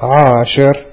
عاشر.